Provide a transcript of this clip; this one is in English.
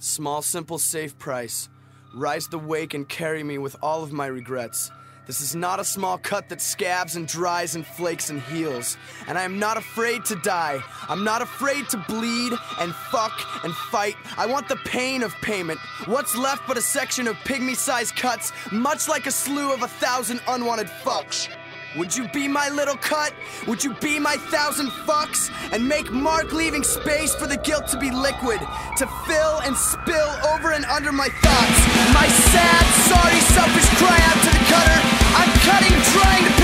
Small, simple, safe price. Rise the wake and carry me with all of my regrets. This is not a small cut that scabs and dries and flakes and heals. And I am not afraid to die. I'm not afraid to bleed and fuck and fight. I want the pain of payment. What's left but a section of pygmy sized cuts, much like a slew of a thousand unwanted fucks? Would you be my little cut? Would you be my thousand fucks? And make Mark leaving space for the guilt to be liquid, to fill and spill over and under my thoughts. My sad, sorry, selfish cry out to the cutter. I'm cutting, trying to